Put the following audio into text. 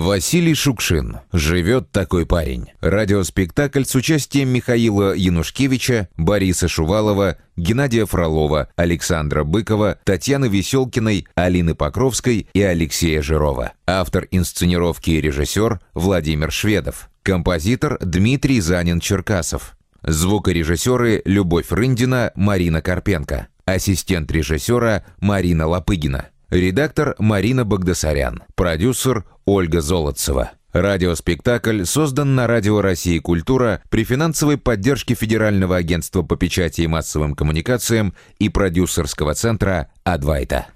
Василий Шукшин. Живет такой парень. Радиоспектакль с участием Михаила Янушкевича, Бориса Шувалова, Геннадия Фролова, Александра Быкова, Татьяны Веселкиной, Алины Покровской и Алексея Жирова. Автор инсценировки и режиссер Владимир Шведов. Композитор Дмитрий Занин-Черкасов. Звукорежиссеры Любовь Рындина, Марина Карпенко. Ассистент режиссера Марина Лопыгина. Редактор Марина Багдасарян. Продюсер Ольга Золотцева. Радиоспектакль создан на Радио России «Культура» при финансовой поддержке Федерального агентства по печати и массовым коммуникациям и продюсерского центра «Адвайта».